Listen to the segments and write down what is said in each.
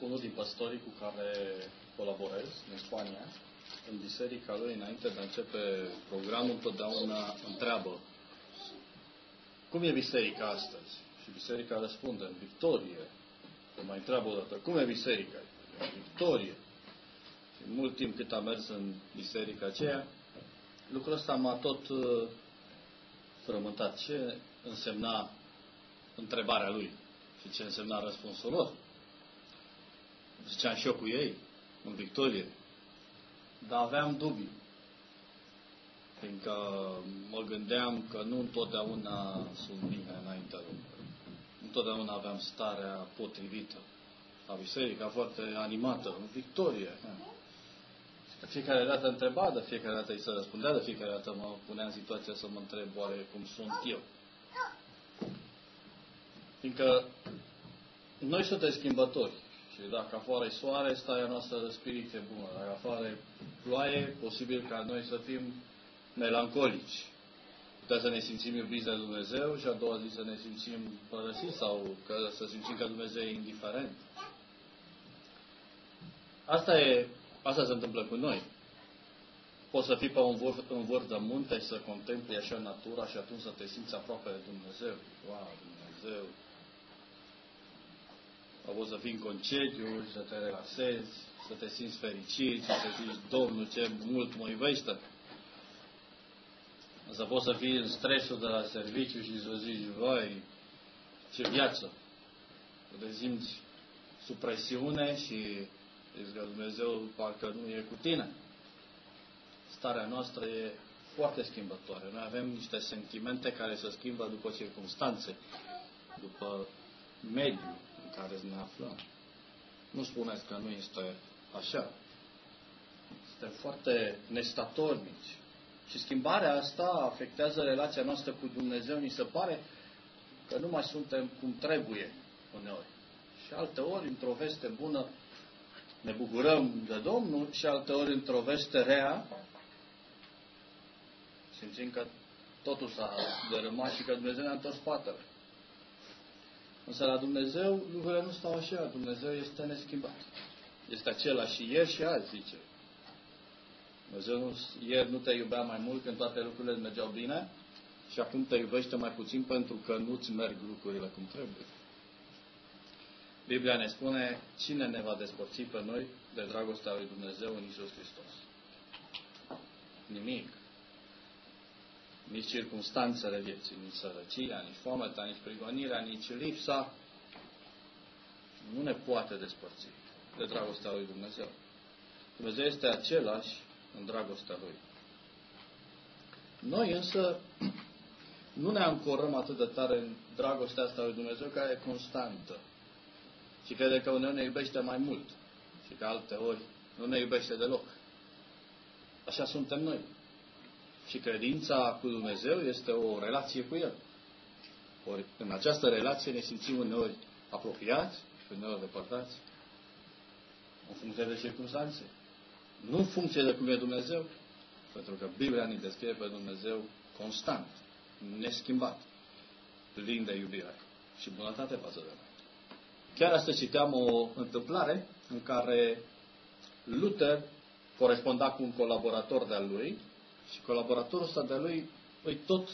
unul din păstorii cu care colaborez în Spania, în biserica lui, înainte de a începe programul, întotdeauna întreabă cum e biserica astăzi? Și biserica răspunde, în victorie. Că mai întreabă o dată, cum e biserica? În victorie. Și mult timp cât am mers în biserica aceea, lucrul ăsta m-a tot uh, frământat. Ce însemna întrebarea lui și ce însemna răspunsul lor? Ziceam și eu cu ei, în victorie. Dar aveam dubii. Fiindcă mă gândeam că nu întotdeauna sunt bine înaintea Domnului. Întotdeauna aveam starea potrivită. La biserica foarte animată, în victorie. De fiecare dată întreba, de fiecare dată îi se răspundea, de fiecare dată mă punea în situația să mă întreb oare cum sunt eu. Fiindcă noi suntem schimbători. Și dacă afară e soare, starea noastră de spirit e bună. Dacă afară e ploaie, posibil ca noi să fim melancolici. Putea să ne simțim iubiți de Dumnezeu și a doua zi să ne simțim părăsiți sau că, să simțim că Dumnezeu e indiferent. Asta, e, asta se întâmplă cu noi. Poți să fii pe un vârf, un vârf de munte și să contempli așa natura și atunci să te simți aproape de Dumnezeu. Wow, Dumnezeu, a poți să fii în concediu, să te relaxezi, să te simți fericit, să te zici, Domnul, ce mult mă iubește. Să poți să fii în stresul de la serviciu și să zici, vai, ce viață. Să te simți sub presiune și zici că Dumnezeu parcă nu e cu tine. Starea noastră e foarte schimbătoare. Noi avem niște sentimente care se schimbă după circunstanțe, după mediu, în care ne aflăm. Nu spuneți că nu este așa. Suntem foarte nestatornici. Și schimbarea asta afectează relația noastră cu Dumnezeu. Ni se pare că nu mai suntem cum trebuie uneori. Și alte ori, într-o veste bună, ne bucurăm de Domnul și alte ori, într-o veste rea, simțim că totul s-a dărâmat și că Dumnezeu ne-a întors spatele. Însă la Dumnezeu lucrurile nu stau așa. Dumnezeu este neschimbat. Este același și ieri și azi, zice. Dumnezeu nu, ieri nu te iubea mai mult când toate lucrurile mergeau bine și acum te iubește mai puțin pentru că nu-ți merg lucrurile cum trebuie. Biblia ne spune cine ne va despărți pe noi de dragostea lui Dumnezeu în Isus Hristos. Nimic nici circunstanțele vieții, nici sărăcia, nici foamea, nici prigonirea, nici lipsa, nu ne poate despărți de dragostea lui Dumnezeu. Dumnezeu este același în dragostea lui. Noi însă nu ne ancorăm atât de tare în dragostea asta lui Dumnezeu care e constantă. Și crede că uneori ne iubește mai mult și că alte ori nu ne iubește deloc. Așa suntem noi. Și credința cu Dumnezeu este o relație cu El. Ori în această relație ne simțim uneori apropiați și uneori depărtați. În funcție de circunstanțe. Nu în funcție de cum e Dumnezeu, pentru că Biblia ne descrie pe Dumnezeu constant, neschimbat, plin de iubire și bunătate față de noi. Chiar astăzi citeam o întâmplare în care Luther coresponda cu un colaborator de-al lui și colaboratorul ăsta de lui îi tot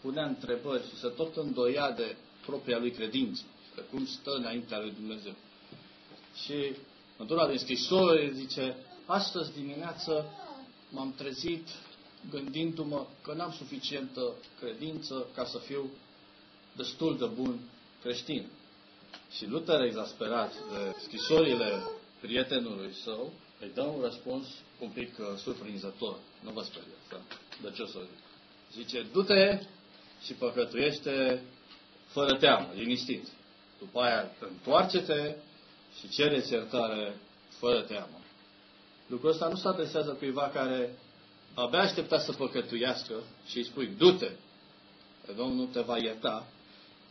punea întrebări și se tot îndoia de propria lui credință, de cum stă înaintea lui Dumnezeu. Și într-una din scrisori zice, astăzi dimineață m-am trezit gândindu-mă că n-am suficientă credință ca să fiu destul de bun creștin. Și Luther, exasperat de scrisorile prietenului său, îi dă un răspuns un pic uh, surprinzător. Nu vă speriați, da? De ce o să zic? Zice, du-te și păcătuiește fără teamă, liniștit. După aia întoarce-te și cere iertare fără teamă. Lucrul ăsta nu se adresează cuiva care abia aștepta să păcătuiască și îi spui, du-te, că Domnul nu te va ierta,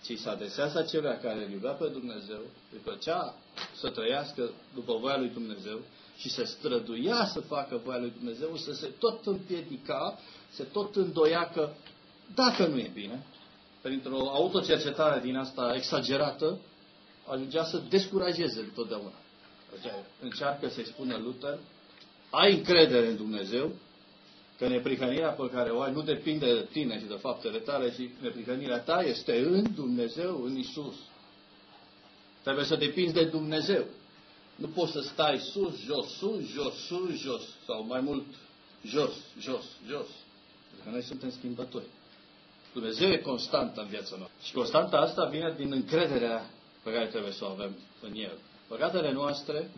ci se adresează acelea care îl iubea pe Dumnezeu, îi plăcea să trăiască după voia lui Dumnezeu și se străduia să facă voia lui Dumnezeu, să se tot împiedica, se tot îndoia că dacă nu e bine, printr-o autocercetare din asta exagerată, ajungea să descurajeze întotdeauna. încearcă să-i spună Luther, ai încredere în Dumnezeu, că neprihănirea pe care o ai nu depinde de tine și de faptele tale, ci neprihănirea ta este în Dumnezeu, în Isus. Trebuie să depinzi de Dumnezeu. Nu poți să stai sus, jos, sus, jos, sus, jos, sau mai mult jos, jos, jos. Pentru că noi suntem schimbători. Dumnezeu e constant în viața noastră. Și constanta asta vine din încrederea pe care trebuie să o avem în El. Păcatele noastre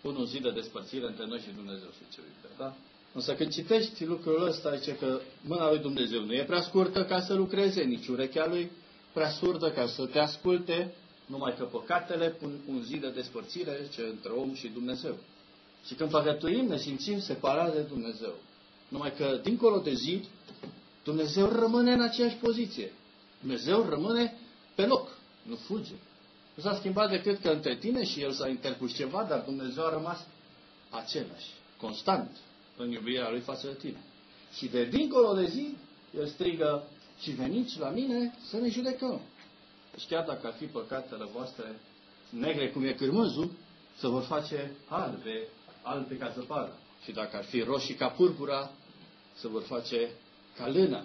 pun un zid de despărțire între noi și Dumnezeu, și ce uite, da? Însă când citești lucrul ăsta, zice că mâna lui Dumnezeu nu e prea scurtă ca să lucreze, nici urechea lui prea surdă ca să te asculte, numai că păcatele pun un zid de despărțire ce între om și Dumnezeu. Și când păcătuim, ne simțim separați de Dumnezeu. Numai că, dincolo de zid, Dumnezeu rămâne în aceeași poziție. Dumnezeu rămâne pe loc, nu fuge. Nu s-a schimbat decât că între tine și El s-a interpus ceva, dar Dumnezeu a rămas același, constant, în iubirea Lui față de tine. Și de dincolo de zi, El strigă, și veniți la mine să ne judecăm. Deci chiar dacă ar fi păcatele voastre negre cum e cârmăzul, să vă face albe, albe ca zăpadă. Și dacă ar fi roșii ca purpura, să vă face ca lână.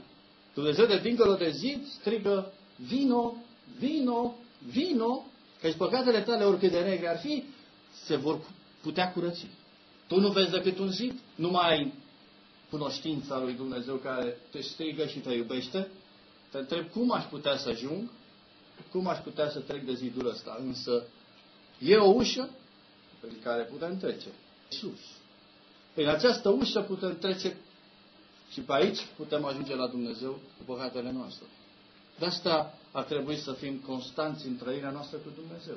Dumnezeu de dincolo de zid strigă, vino, vino, vino, căci păcatele tale, oricât de negre ar fi, se vor putea curăți. Tu nu vezi decât un zid, nu mai ai cunoștința lui Dumnezeu care te strigă și te iubește, te întreb cum aș putea să ajung, cum aș putea să trec de zidul ăsta. Însă e o ușă prin care putem trece. Sus. Prin această ușă putem trece și pe aici putem ajunge la Dumnezeu cu păcatele noastre. De asta ar trebui să fim constanți în trăirea noastră cu Dumnezeu.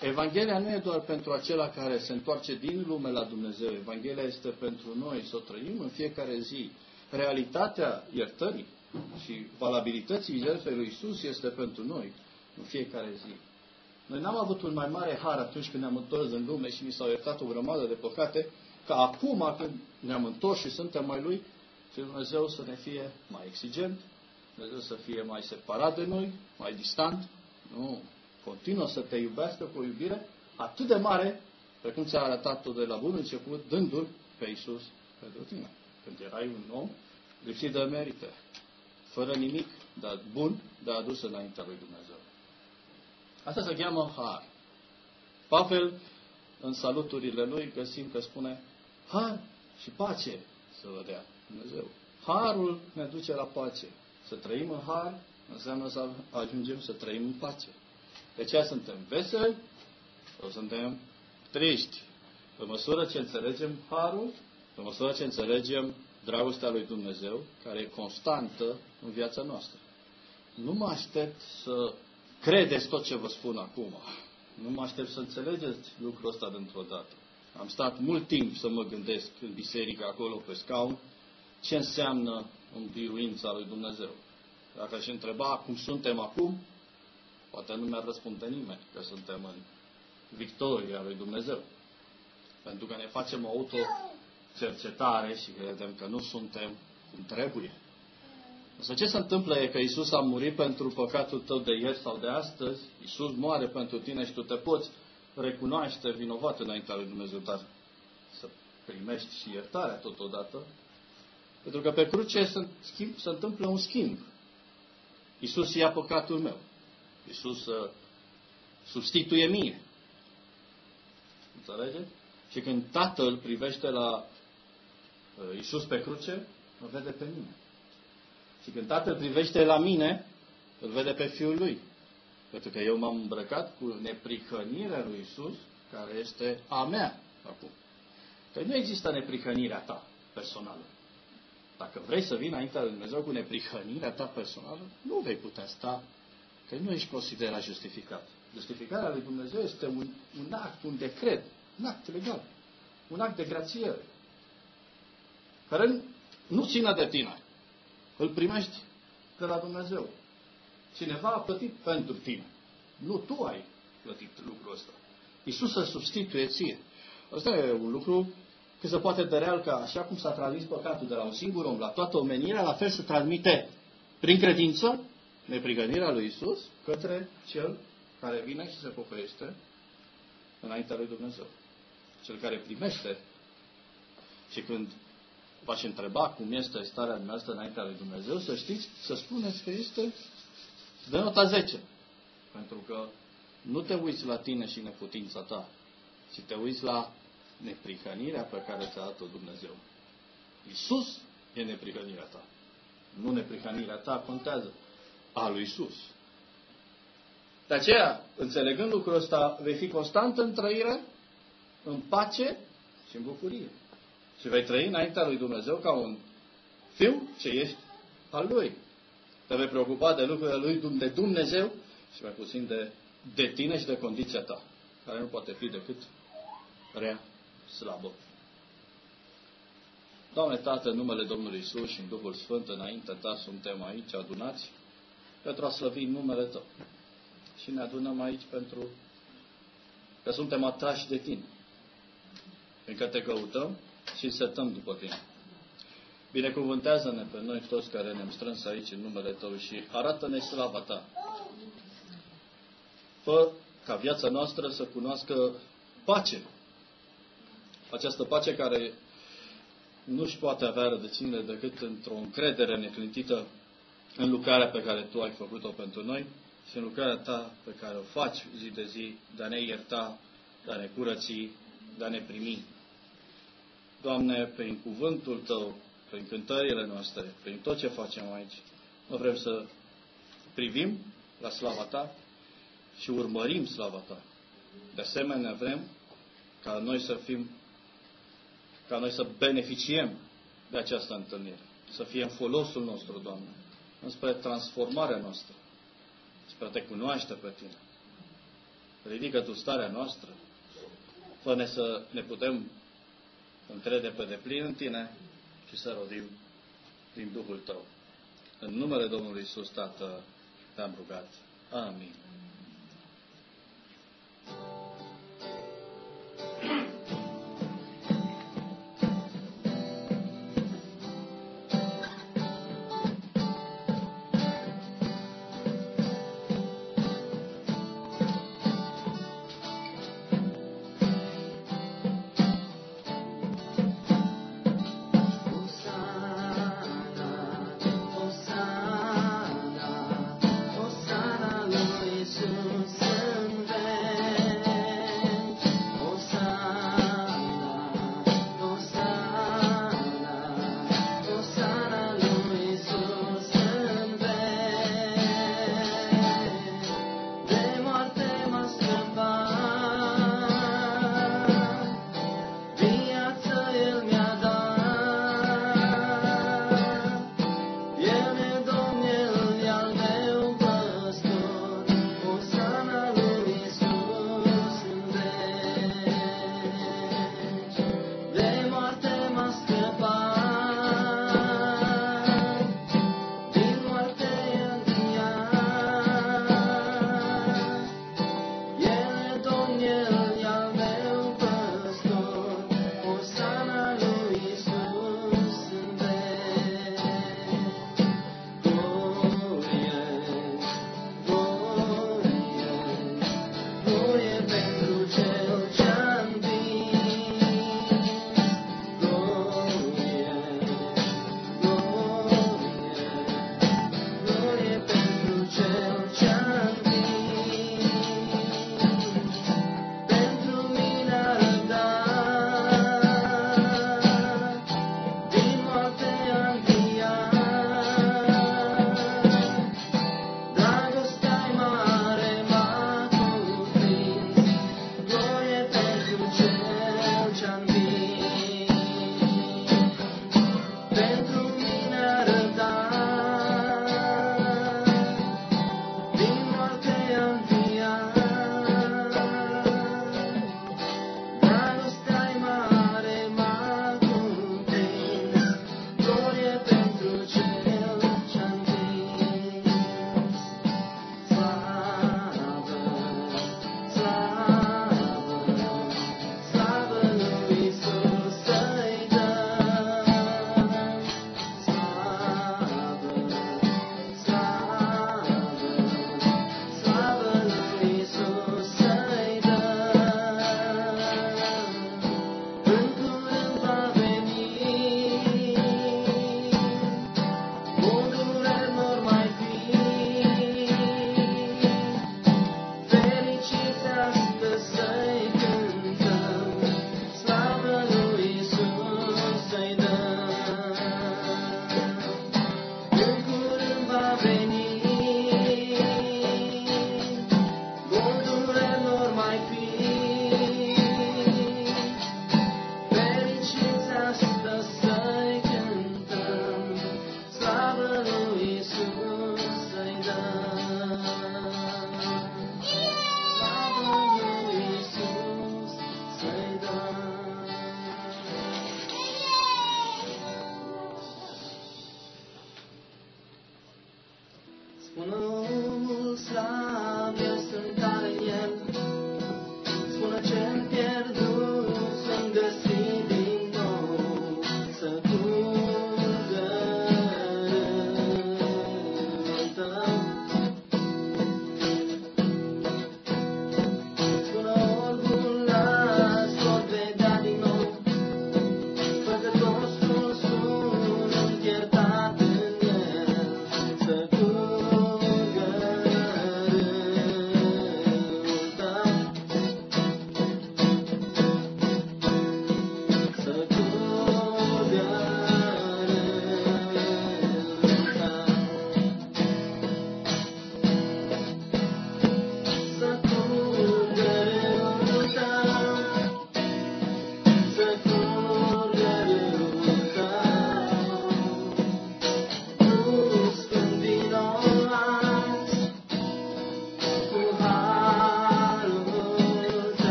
Evanghelia nu e doar pentru acela care se întoarce din lume la Dumnezeu. Evanghelia este pentru noi să o trăim în fiecare zi. Realitatea iertării și valabilității jertfei lui Isus este pentru noi în fiecare zi. Noi n-am avut un mai mare har atunci când ne-am întors în lume și ni s-au iertat o grămadă de păcate, ca acum când ne-am întors și suntem mai Lui, și Dumnezeu să ne fie mai exigent, Dumnezeu să fie mai separat de noi, mai distant. Nu. Continuă să te iubească cu o iubire atât de mare, precum ți-a arătat-o de la bun început, dându-L pe Iisus pentru tine. Când erai un om lipsit de merite, fără nimic, dar bun, dar adus înaintea lui Dumnezeu. Asta se cheamă har. Pavel, în saluturile lui, găsim că spune har și pace să vă dea Dumnezeu. Harul ne duce la pace. Să trăim în har înseamnă să ajungem să trăim în pace. De aceea suntem veseli sau suntem triști. Pe măsură ce înțelegem harul, pe măsură ce înțelegem dragostea lui Dumnezeu, care e constantă în viața noastră. Nu mă aștept să credeți tot ce vă spun acum. Nu mă aștept să înțelegeți lucrul ăsta dintr-o dată. Am stat mult timp să mă gândesc în biserică, acolo, pe scaun, ce înseamnă biruința lui Dumnezeu. Dacă aș întreba cum suntem acum, poate nu mi-ar răspunde nimeni că suntem în victoria lui Dumnezeu. Pentru că ne facem o auto-cercetare și credem că nu suntem cum trebuie. Însă ce se întâmplă e că Isus a murit pentru păcatul tău de ieri sau de astăzi, Isus moare pentru tine și tu te poți recunoaște vinovat înaintea lui Dumnezeu, dar să primești și iertarea totodată, pentru că pe cruce se, schimb, se întâmplă un schimb. Isus ia păcatul meu. Isus uh, substituie mie. Înțelege? Și când Tatăl privește la uh, Isus pe cruce, îl vede pe mine. Și când Tatăl privește la mine, îl vede pe Fiul Lui. Pentru că eu m-am îmbrăcat cu neprihănirea lui Isus, care este a mea acum. Că nu există neprihănirea ta personală. Dacă vrei să vii înaintea lui Dumnezeu cu neprihănirea ta personală, nu vei putea sta, că nu ești considerat justificat. Justificarea lui Dumnezeu este un, un act, un decret, un act legal, un act de grațiere, care nu ține de tine. Îl primești de la Dumnezeu. Cineva a plătit pentru tine. Nu tu ai plătit lucrul ăsta. Iisus să substituie ție. Asta e un lucru că se poate de real că așa cum s-a transmis păcatul de la un singur om la toată omenirea, la fel se transmite prin credință neprigănirea lui Isus către cel care vine și se pocăiește înaintea lui Dumnezeu. cel care primește. Și când v-aș întreba cum este starea dumneavoastră înaintea lui Dumnezeu, să știți, să spuneți că este de nota 10. Pentru că nu te uiți la tine și neputința ta, ci te uiți la neprihănirea pe care ți-a dat-o Dumnezeu. Iisus e neprihănirea ta. Nu neprihănirea ta contează. A lui Iisus. De aceea, înțelegând lucrul ăsta, vei fi constant în trăire, în pace și în bucurie. Și vei trăi înaintea lui Dumnezeu ca un fiu ce ești al lui. Te vei preocupa de lucrurile lui de Dumnezeu și mai puțin de, de tine și de condiția ta, care nu poate fi decât rea, slabă. Doamne Tată, în numele Domnului Isus și în Duhul Sfânt, înainte Ta suntem aici adunați pentru a slăvi numele Tău. Și ne adunăm aici pentru că suntem atrași de Tine. Pentru că Te căutăm și setăm după Tine. Binecuvântează-ne pe noi toți care ne-am strâns aici în numele Tău și arată-ne slava Ta. Fă ca viața noastră să cunoască pace. Această pace care nu își poate avea rădăcinile decât într-o încredere neclintită în lucrarea pe care Tu ai făcut-o pentru noi și în lucrarea Ta pe care o faci zi de zi, de a ne ierta, de a ne curăți, de a ne primi. Doamne, prin cuvântul Tău, prin cântările noastre, prin tot ce facem aici, nu vrem să privim la slava Ta și urmărim slava Ta. De asemenea, vrem ca noi să fim ca noi să beneficiem de această întâlnire. Să fie în folosul nostru, Doamne, înspre transformarea noastră, spre a te cunoaște pe Tine. Ridică Tu starea noastră, fă-ne să ne putem încrede pe deplin în Tine și să rodim din Duhul Tău. În numele Domnului Iisus, Tată, te-am rugat. Amin.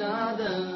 tada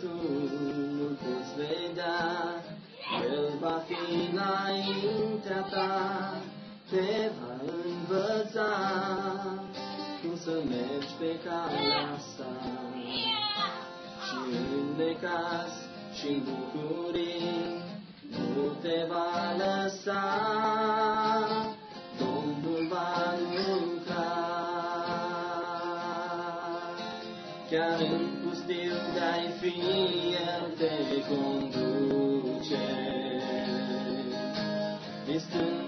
tu nu poți vedea, El va fi înaintea ta, te va învăța cum să mergi pe calea asta. Și în decaz și în bucurii nu te va lăsa, Domnul va lucra. Chiar listen.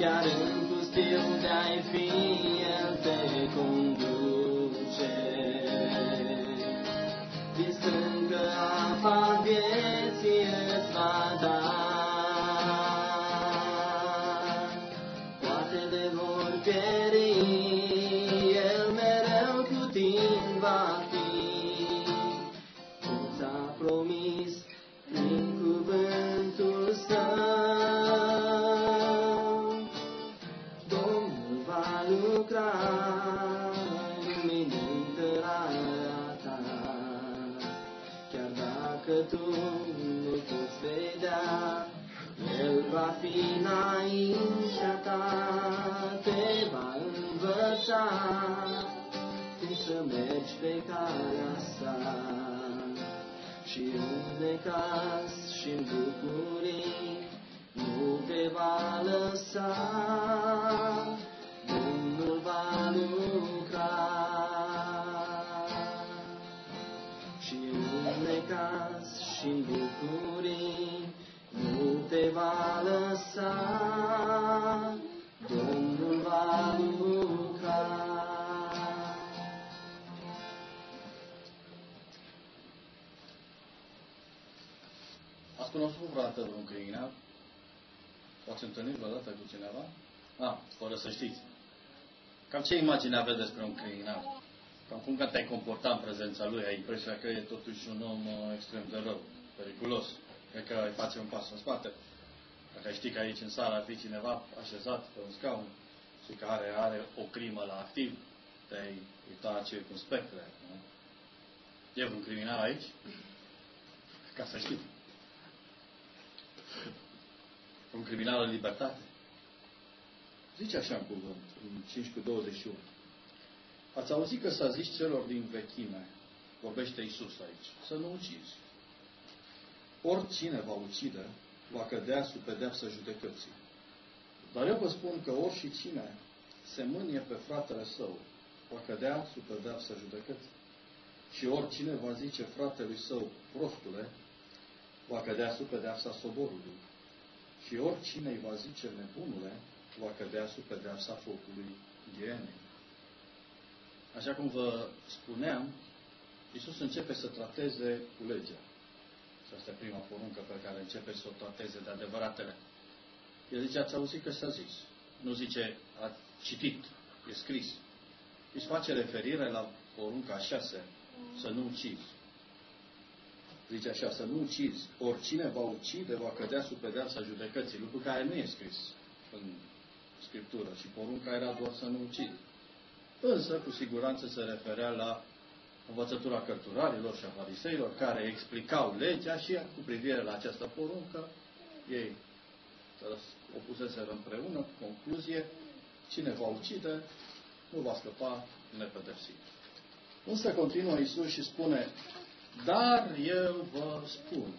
Chiar în pustiu de-ai fi, El te conduce. El va fi înaintea ta, te va învăța cum să mergi pe calea sa. Și în necaz și în bucurii nu te va lăsa, cunoscut vreodată vreun criminal? V-ați întâlnit vreodată cu cineva? Ah, fără să știți. Cam ce imagine aveți despre un criminal? Cam cum că te-ai comportat în prezența lui? Ai impresia că e totuși un om uh, extrem de rău, periculos. Cred că îi face un pas în spate. Dacă ai ști că aici în sală ar fi cineva așezat pe un scaun și care are o crimă la activ, te-ai uita circunspect. Nu? E un criminal aici? Ca să știi. Un criminal în libertate. Zice așa în cuvânt, în 5 cu 21. Ați auzit că s-a zis celor din vechime, vorbește Isus aici, să nu ucizi. Oricine va ucide, va cădea sub pedeapsa judecății. Dar eu vă spun că oricine se mânie pe fratele său, va cădea sub pedeapsa judecății. Și oricine va zice fratelui său, prostule, va cădea sub pedeapsa soborului. Și oricine îi va zice nebunule, va cădea sub pedeapsa focului ghienei. Așa cum vă spuneam, Iisus începe să trateze cu legea. Și asta e prima poruncă pe care începe să o trateze de adevăratele. El zice, ați auzit că s-a zis. Nu zice, a citit, e scris. Își face referire la porunca șase, să nu ucizi. Zice așa, să nu ucizi. Oricine va ucide, va cădea sub pedeapsa judecății. Lucru care nu e scris în Scriptură. Și porunca era doar să nu ucidi. Însă, cu siguranță se referea la învățătura cărturarilor și a fariseilor, care explicau legea și cu privire la această poruncă, ei o puseseră împreună, concluzie, cine va ucide, nu va scăpa nepedepsit. Însă continuă Isus și spune, dar eu vă spun.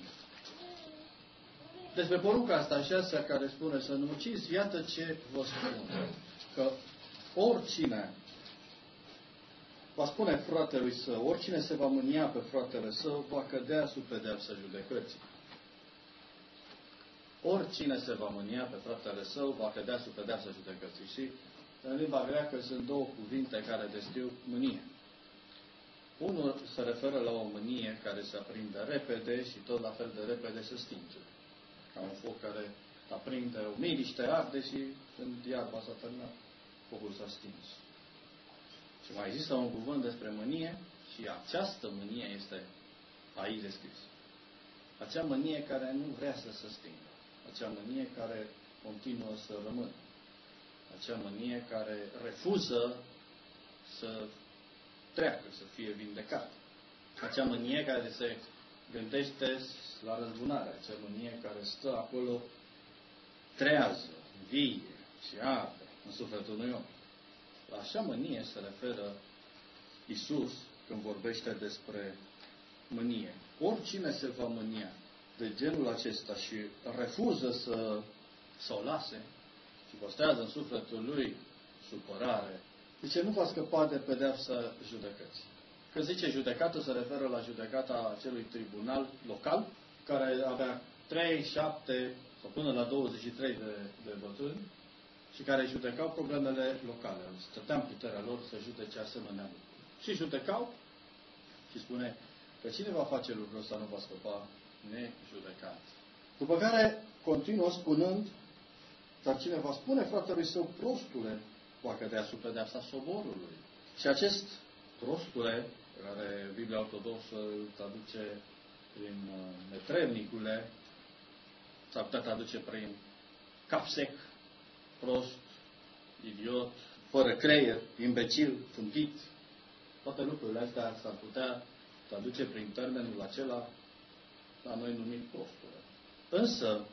Despre porunca asta șasea care spune să nu ucizi, iată ce vă spun. Că oricine va spune fratelui său, oricine se va mânia pe fratele său, va cădea sub pedeapsa judecății. Oricine se va mânia pe fratele său, va cădea sub pedeapsa judecății. Și în limba greacă sunt două cuvinte care descriu mânie. Unul se referă la o mânie care se aprinde repede și tot la fel de repede se stinge. Ca un foc care aprinde o miriște, arde și când iarba s-a terminat, focul s-a stins. Și mai există un cuvânt despre mânie și această mânie este aici descris. Acea mânie care nu vrea să se stingă. Acea mânie care continuă să rămână. Acea mânie care refuză să treacă, să fie vindecat. Acea mânie care se gândește la răzbunare, acea mânie care stă acolo trează, vie și arde în sufletul unui om. La așa mânie se referă Isus când vorbește despre mânie. Oricine se va mânia de genul acesta și refuză să, să o lase și postează în sufletul lui supărare, zice, nu va scăpa de pedeapsa judecății. Când zice judecată, se referă la judecata acelui tribunal local, care avea 3, 7 sau până la 23 de, de bătrâni și care judecau problemele locale. Stăteam puterea lor să judece asemenea lucruri. Și judecau și spune că cine va face lucrul ăsta nu va scăpa nejudecat. După care continuă spunând, dar cine va spune fratelui său prostule, va cădea sub pedeapsa soborului. Și acest prostule, care Biblia Ortodoxă îl traduce prin uh, netrevnicule, s-ar putea traduce prin cap sec, prost, idiot, fără creier, imbecil, fâmpit. Toate lucrurile astea s-ar putea traduce prin termenul acela la noi numit prostule. Însă,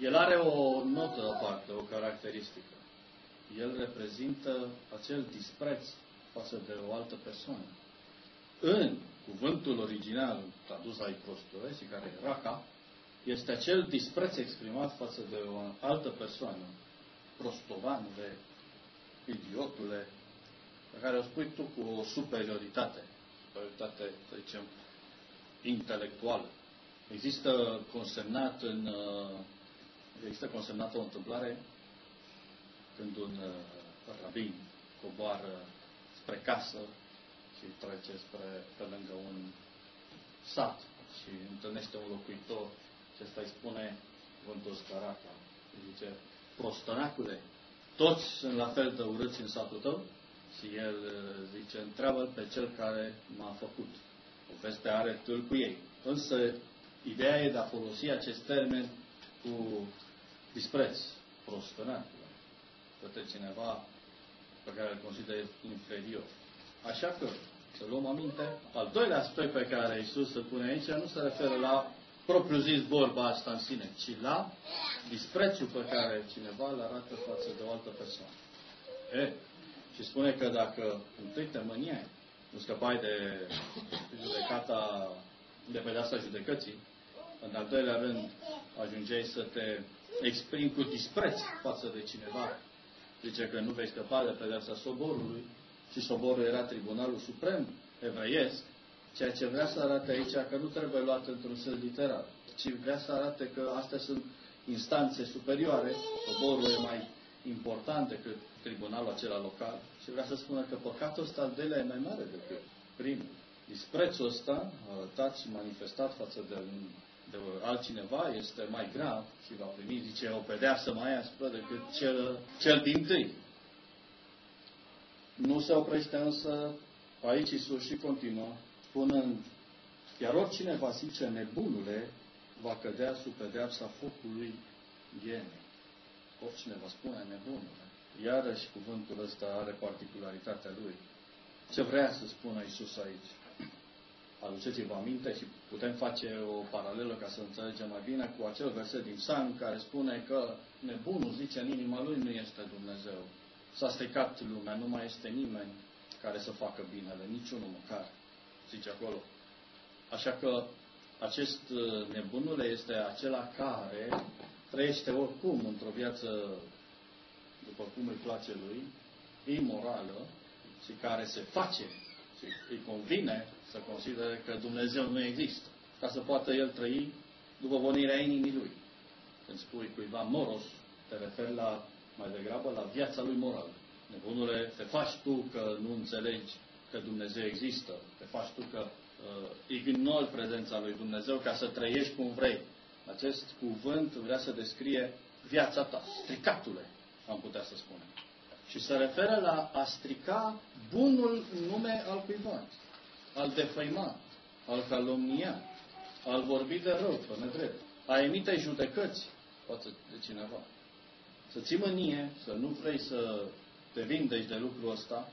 el are o notă aparte, o caracteristică. El reprezintă acel dispreț față de o altă persoană. În cuvântul original tradus aici prostule și care e raca, este acel dispreț exprimat față de o altă persoană, prostovanule, idiotule, pe care o spui tu cu o superioritate, superioritate, să zicem, intelectuală. Există consemnat în, uh, există consemnat o întâmplare când un uh, rabin coboară spre casă și trece spre, pe lângă un sat și întâlnește un locuitor și ăsta îi spune cuvântul scaraca. Îi zice, prostănacule, toți sunt la fel de urâți în satul tău? Și el uh, zice, întreabă pe cel care m-a făcut. O veste are tâl cu ei. Însă, ideea e de a folosi acest termen cu dispreț, prostănacule, către cineva pe care îl consideră inferior. Așa că, să luăm aminte, al doilea aspect pe care Isus îl pune aici nu se referă la propriu-zis vorba asta în sine, ci la disprețul pe care cineva îl arată față de o altă persoană. E, și spune că dacă întâi te mâniai, nu scăpai de judecata, de pedeapsa judecății, în al doilea rând ajungeai să te exprimi cu dispreț față de cineva. Zice că nu vei scăpa de pedeapsa soborului și soborul era Tribunalul Suprem evreiesc, Ceea ce vrea să arate aici că nu trebuie luat într-un sens literal, ci vrea să arate că astea sunt instanțe superioare, poporul e mai important decât tribunalul acela local și vrea să spună că păcatul ăsta al doilea e mai mare decât primul. Disprețul ăsta, arătat și manifestat față de, de altcineva, este mai grav și va primi, zice, o pedeapsă mai aspră decât cel, cel din tâi. Nu se oprește însă aici Isus și continuă spunând, iar oricine va zice nebunule, va cădea sub pedeapsa focului ienei. Oricine va spune nebunule. Iarăși cuvântul ăsta are particularitatea lui. Ce vrea să spună Isus aici? Aduceți-vă aminte și putem face o paralelă ca să înțelegem mai bine cu acel verset din Psalm care spune că nebunul, zice în inima lui, nu este Dumnezeu. S-a stricat lumea, nu mai este nimeni care să facă binele, niciunul măcar zice acolo. Așa că acest uh, nebunule este acela care trăiește oricum într-o viață după cum îi place lui, imorală și care se face și îi convine să considere că Dumnezeu nu există, ca să poată el trăi după vonirea inimii lui. Când spui cuiva moros, te referi la, mai degrabă la viața lui morală. Nebunule, te faci tu că nu înțelegi că Dumnezeu există. Te faci tu că uh, ignori prezența lui Dumnezeu ca să trăiești cum vrei. Acest cuvânt vrea să descrie viața ta, stricatule, am putea să spunem. Și se referă la a strica bunul nume al cuiva, al defăima, al calomnia, al vorbi de rău, pe nedrept, a emite judecăți față de cineva. Să ții mânie, să nu vrei să te vindeci de lucrul ăsta,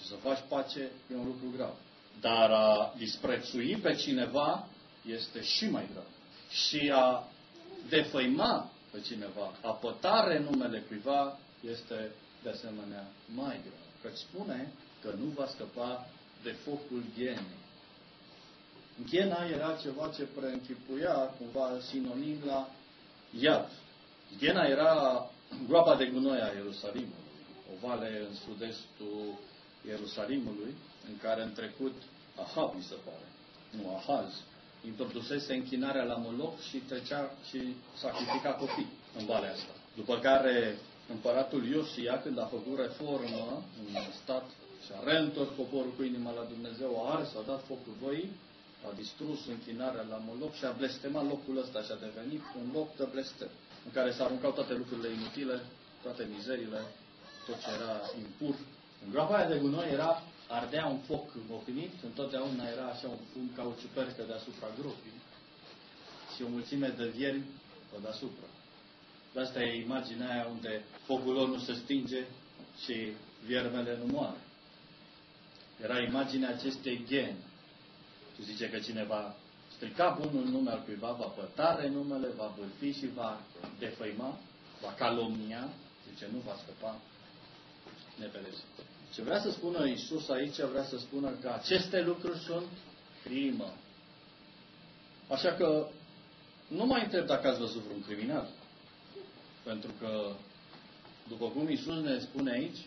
și să faci pace e un lucru grav. Dar a disprețui pe cineva este și mai grav. Și a defăima pe cineva, a pătare numele cuiva este de asemenea mai grav. Căci spune că nu va scăpa de focul ghenei. Ghena era ceva ce preînchipuia cumva sinonim la iad. Ghena era groapa de gunoi a Ierusalimului, o vale în sud-estul Ierusalimului, în care în trecut Ahab, mi se pare, nu Ahaz, introdusese închinarea la Moloch și trecea și sacrifica copii în valea asta. După care împăratul Iosia, când a făcut reformă în stat și a reîntors poporul cu inima la Dumnezeu, a ars, a dat focul voi, a distrus închinarea la Moloch și a blestemat locul ăsta și a devenit un loc de blestem, în care s aruncau toate lucrurile inutile, toate mizerile, tot ce era impur. În groapa aia de gunoi era ardea un foc mocnit, întotdeauna era așa un fum ca o ciupercă deasupra gropii și o mulțime de viermi pe deasupra. De asta e imaginea aia unde focul lor nu se stinge și viermele nu moare. Era imaginea acestei gen. Tu zice că cineva strica bunul nume al cuiva, va pătare numele, va bârfi și va defăima, va calomnia, zice, nu va scăpa nepedepsit. Ce vrea să spună Isus aici, vrea să spună că aceste lucruri sunt crimă. Așa că nu mai întreb dacă ați văzut vreun criminal. Pentru că, după cum Isus ne spune aici,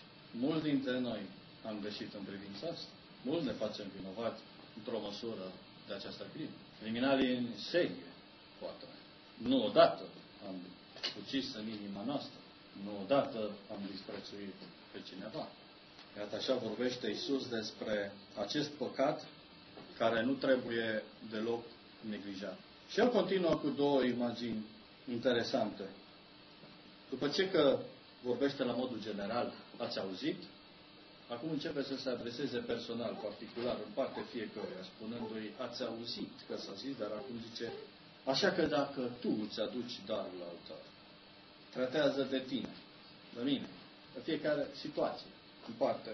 mulți dintre noi am greșit în privința asta. Mulți ne facem vinovați într-o măsură de această crimă. Criminalii în serie, poate. Nu odată am ucis în inima noastră. Nu odată am disprețuit pe cineva. Iată așa vorbește Isus despre acest păcat care nu trebuie deloc neglijat. Și el continuă cu două imagini interesante. După ce că vorbește la modul general, ați auzit, acum începe să se adreseze personal, particular, în parte fiecăruia, spunându-i, ați auzit că s-a zis, dar acum zice, așa că dacă tu îți aduci darul la altar, tratează de tine, de mine, de fiecare situație în parte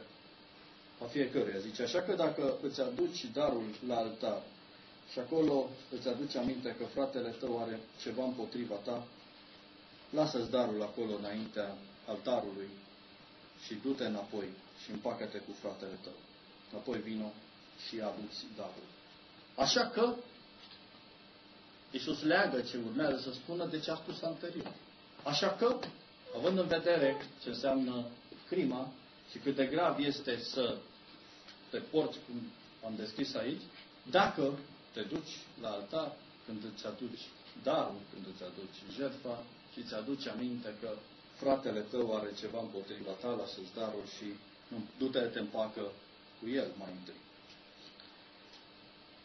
a fiecăruia. Zice, așa că dacă îți aduci darul la altar și acolo îți aduci aminte că fratele tău are ceva împotriva ta, lasă-ți darul acolo înaintea altarului și du-te înapoi și împacă-te cu fratele tău. Apoi vino și aduți darul. Așa că Iisus leagă ce urmează să spună de ce a spus anterior. Așa că, având în vedere ce înseamnă crima, și cât de grav este să te porți, cum am deschis aici, dacă te duci la altar când îți aduci darul, când îți aduci jertfa și îți aduci aminte că fratele tău are ceva împotriva ta, lasă-ți darul și du-te te împacă cu el mai întâi.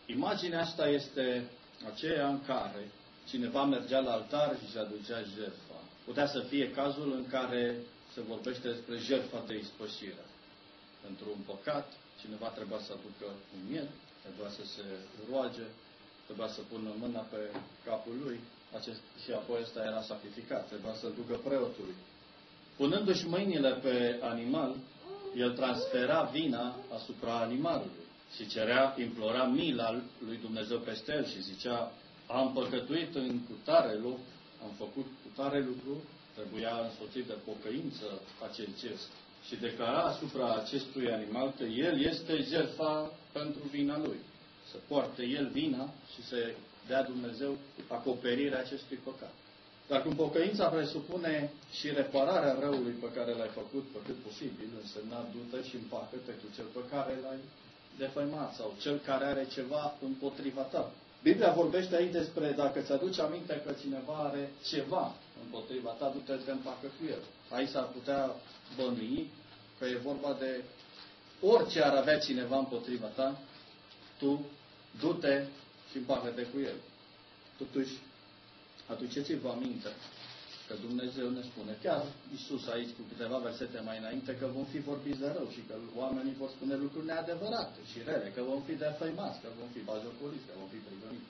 Imaginea asta este aceea în care cineva mergea la altar și își aducea jertfa. Putea să fie cazul în care se vorbește despre jertfa de ispășire. Pentru un păcat, cineva trebuia să aducă un miel, trebuia să se roage, trebuia să pună mâna pe capul lui acest, și apoi ăsta era sacrificat, trebuia să ducă preotului. Punându-și mâinile pe animal, el transfera vina asupra animalului și cerea, implora mila lui Dumnezeu peste el și zicea, am păcătuit în cutare loc, am făcut cutare lucru, trebuia însoțit de pocăință acel gest și declara asupra acestui animal că el este jertfa pentru vina lui. Să poarte el vina și să dea Dumnezeu acoperirea acestui păcat. Dar cum pocăința presupune și repararea răului pe care l-ai făcut pe cât posibil, însemna du și împacă-te cu cel pe care l-ai defăimat sau cel care are ceva împotriva ta. Biblia vorbește aici despre dacă ți aduci aminte că cineva are ceva împotriva ta, du-te să împacă cu el. Aici s-ar putea bănui că e vorba de orice ar avea cineva împotriva ta, tu du-te și împacă-te cu el. Totuși, aduceți-vă aminte că Dumnezeu ne spune, chiar Iisus aici cu câteva versete mai înainte, că vom fi vorbiți de rău și că oamenii vor spune lucruri neadevărate și rele, că vom fi defăimați, că vom fi bajocoriți, că vom fi prigoniți.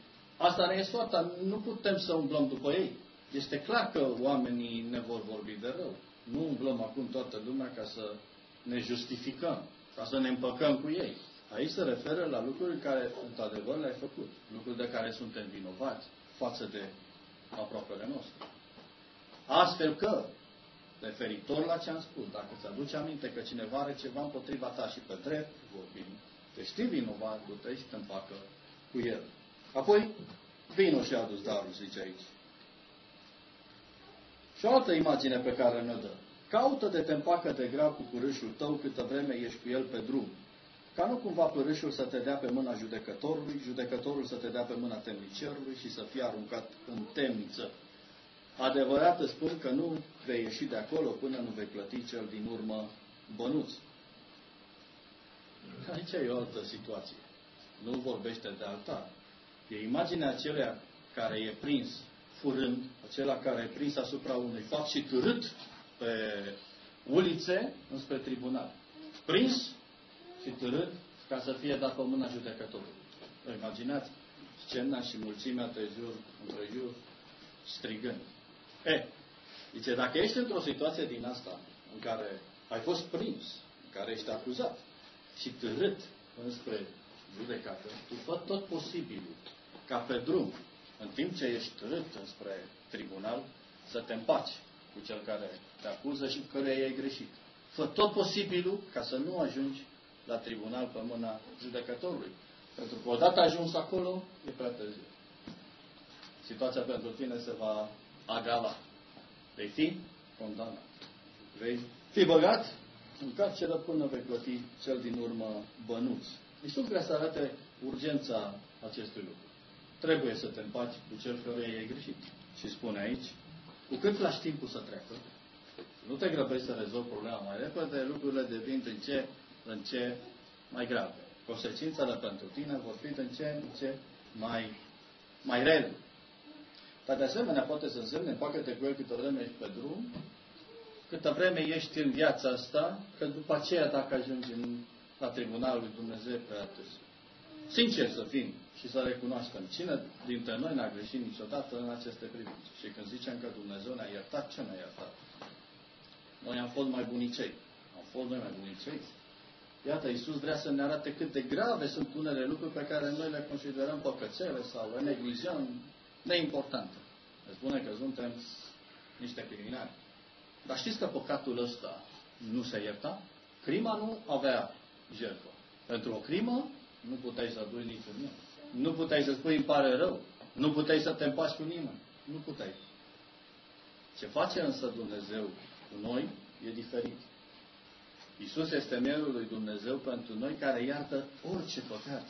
Asta ne e soarta, nu putem să umblăm după ei. Este clar că oamenii ne vor vorbi de rău. Nu umblăm acum toată lumea ca să ne justificăm, ca să ne împăcăm cu ei. Aici se referă la lucruri care, într-adevăr, le-ai făcut. Lucruri de care suntem vinovați față de aproapele nostru. Astfel că, referitor la ce am spus, dacă îți aduce aminte că cineva are ceva împotriva ta și pe drept vorbim, te știi vinovat, du-te și te împacă cu el. Apoi, vino și adus darul, zice aici. Și o altă imagine pe care ne dă. Caută de te împacă de grab cu părâșul tău câtă vreme ești cu el pe drum. Ca nu cumva părâșul să te dea pe mâna judecătorului, judecătorul să te dea pe mâna temnicerului și să fie aruncat în temniță. Adevărat îți spun că nu vei ieși de acolo până nu vei plăti cel din urmă bănuț. Aici e o altă situație. Nu vorbește de altar. E imaginea acelea care e prins furând, acela care e prins asupra unui fapt și târât pe ulițe înspre tribunal. Prins și târât ca să fie dat pe mâna judecătorului. Imaginați scena și mulțimea de jur, împrejur, strigând. E, zice, dacă ești într-o situație din asta, în care ai fost prins, în care ești acuzat și târât înspre judecată, tu fă tot posibilul ca pe drum, în timp ce ești târât înspre tribunal, să te împaci cu cel care te acuză și cu care ai greșit. Fă tot posibilul ca să nu ajungi la tribunal pe mâna judecătorului. Pentru că odată ajuns acolo, e prea târziu. Situația pentru tine se va agala. Vei fi condamnat. Vei fi băgat în carceră până vei plăti cel din urmă bănuți. Iisus vrea să arate urgența acestui lucru. Trebuie să te împaci cu cel care e greșit. Și spune aici, cu cât lași timpul să treacă, nu te grăbești să rezolvi problema mai repede, lucrurile devin din ce în ce mai grave. Consecințele pentru tine vor fi din ce în ce mai, mai rele. Dar de asemenea poate să însemne, împacă-te cu el câtă vreme ești pe drum, câtă vreme ești în viața asta, că după aceea dacă ajungi în, la tribunalul lui Dumnezeu prea târziu. Sincer să fim și să recunoaștem cine dintre noi n-a greșit niciodată în aceste privințe. Și când zicem că Dumnezeu ne-a iertat, ce ne-a iertat? Noi am fost mai bunicei. Am fost noi mai bunicei. Iată, Iisus vrea să ne arate cât de grave sunt unele lucruri pe care noi le considerăm păcățele sau le neglijăm neimportante. Ne spune că suntem niște criminali. Dar știți că păcatul ăsta nu se ierta? Crima nu avea jertfă. Pentru o crimă nu puteai să adui niciun Nu puteai să spui îmi pare rău. Nu puteai să te împaci cu nimeni. Nu puteai. Ce face însă Dumnezeu cu noi e diferit. Isus este mielul lui Dumnezeu pentru noi care iartă orice păcat.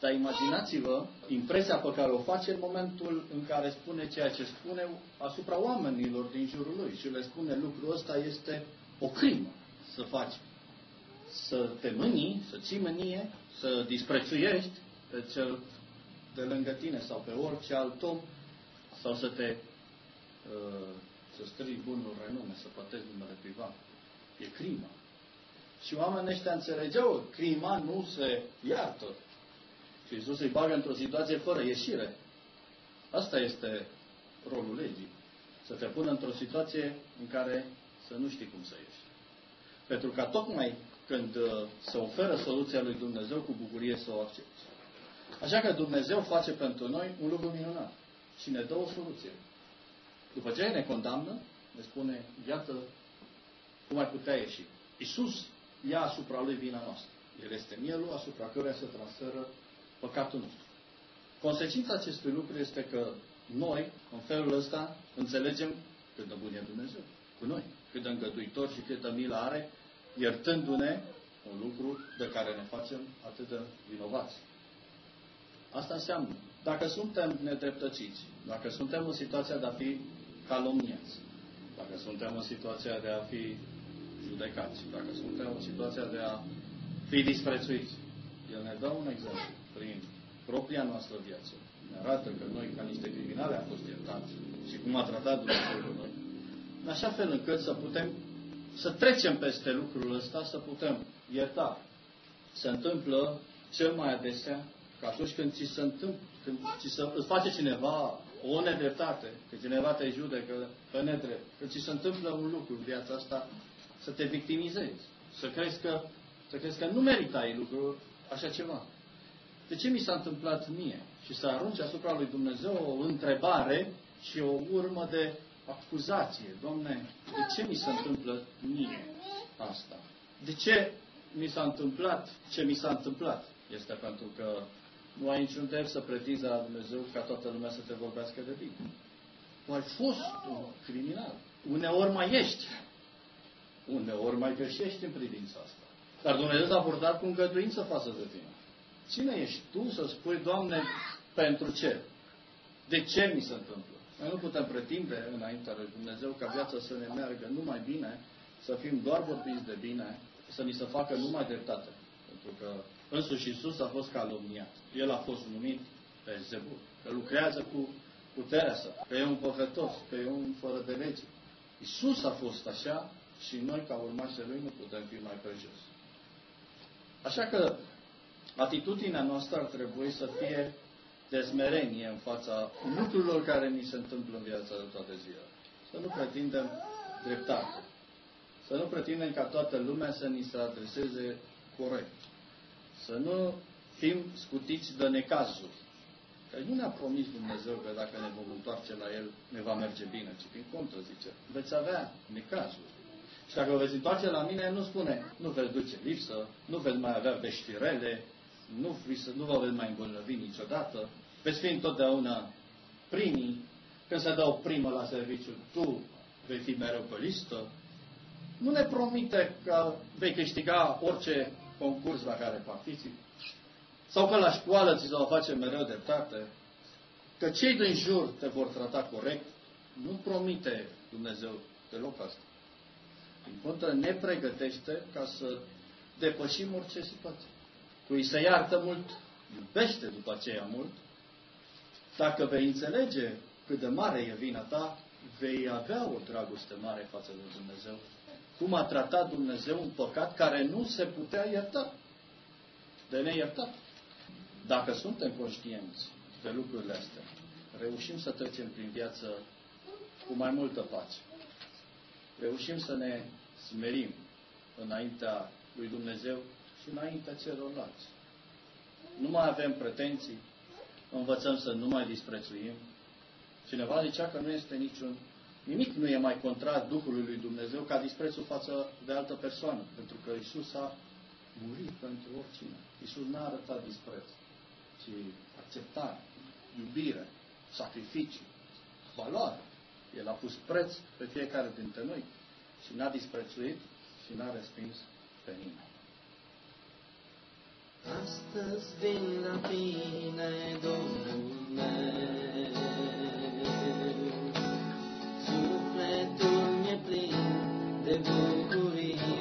Dar imaginați-vă impresia pe care o face în momentul în care spune ceea ce spune asupra oamenilor din jurul lui și le spune lucrul ăsta este o crimă să faci. Să te mânii, să ții mânie, să disprețuiești pe cel de lângă tine sau pe orice alt om sau să te uh, să strigi bunul renume, să plătești numele privat. E crimă. Și oamenii ăștia înțelegeau, crima nu se iartă. Și Iisus îi bagă într-o situație fără ieșire. Asta este rolul legii. Să te pună într-o situație în care să nu știi cum să ieși. Pentru ca tocmai când uh, se oferă soluția lui Dumnezeu, cu bucurie să o accepti. Așa că Dumnezeu face pentru noi un lucru minunat și ne dă o soluție. După ce ne condamnă, ne spune, iată cum ai putea ieși. Iisus ia asupra lui vina noastră. El este mielul asupra căruia se transferă păcatul nostru. Consecința acestui lucru este că noi, în felul ăsta, înțelegem cât de bun e Dumnezeu cu noi, cât de îngăduitor și câtă milă are, iertându-ne un lucru de care ne facem atât de vinovați. Asta înseamnă, dacă suntem nedreptățiți, dacă suntem în situația de a fi calomniați, dacă suntem în situația de a fi judecați, dacă suntem în situația de a fi disprețuiți, El ne dă un exemplu prin propria noastră viață. Ne arată că noi, ca niște criminale, am fost iertați și cum a tratat Dumnezeu cu noi. În așa fel încât să putem să trecem peste lucrul ăsta, să putem ierta. Se întâmplă cel mai adesea că atunci când ți se întâmplă, când ți se, îți face cineva o nedreptate, că cineva te judecă pe nedrept, că ți se întâmplă un lucru în viața asta, să te victimizezi, să crezi că, să crezi că nu meritai lucrul așa ceva. De ce mi s-a întâmplat mie? Și să arunci asupra lui Dumnezeu o întrebare și o urmă de acuzație. Domne, de ce mi se întâmplă mie asta? De ce mi s-a întâmplat ce mi s-a întâmplat? Este pentru că Nu ai niciun drept să pretinzi la Dumnezeu ca toată lumea să te vorbească de bine. Tu ai fost un criminal. Uneori mai ești. Uneori mai greșești în privința asta. Dar Dumnezeu te-a purtat cu încăduință față de tine. Cine ești tu să spui, Doamne, pentru ce? De ce mi se întâmplă? Noi nu putem pretinde înaintea lui Dumnezeu ca viața să ne meargă numai bine, să fim doar vorbiți de bine, să ni se facă numai dreptate. Pentru că însuși Iisus a fost calomniat. El a fost numit pe Zebul, că lucrează cu puterea sa, că e un păcătos, că e un fără de lege. Iisus a fost așa și noi, ca urmașii Lui, nu putem fi mai prejos. Așa că atitudinea noastră ar trebui să fie de smerenie în fața lucrurilor care ni se întâmplă în viața de toate zilele. Să nu pretindem dreptate. Să nu pretindem ca toată lumea să ni se adreseze corect. Să nu fim scutiți de necazuri. Că nu ne-a promis Dumnezeu că dacă ne vom întoarce la El, ne va merge bine, ci prin contră, zice, veți avea necazuri. Și dacă vă veți întoarce la mine, nu spune, nu veți duce lipsă, nu veți mai avea veștirele, nu, nu vă veți mai îmbolnăvi niciodată, veți fi întotdeauna primii, când se dă o primă la serviciu, tu vei fi mereu pe listă, nu ne promite că vei câștiga orice concurs la care participi, sau că la școală ți se va face mereu dreptate, că cei din jur te vor trata corect, nu promite Dumnezeu deloc asta. În contră, ne pregătește ca să depășim orice situație. Tu îi se iartă mult, iubește după aceea mult. Dacă vei înțelege cât de mare e vina ta, vei avea o dragoste mare față de Dumnezeu. Cum a tratat Dumnezeu un păcat care nu se putea ierta. De neiertat. Dacă suntem conștienți de lucrurile astea, reușim să trecem prin viață cu mai multă pace. Reușim să ne smerim înaintea lui Dumnezeu și înaintea celorlalți. Nu mai avem pretenții, învățăm să nu mai disprețuim. Cineva zicea că nu este niciun, nimic nu e mai contrar Duhului lui Dumnezeu ca disprețul față de altă persoană, pentru că Isus a murit pentru oricine. Isus n-a arătat dispreț, ci acceptare, iubire, sacrificiu, valoare. El a pus preț pe fiecare dintre noi și n-a disprețuit și n-a respins pe nimeni. Astăzi vin la tine, Domnul meu, Sufletul mi-e plin de bucurie,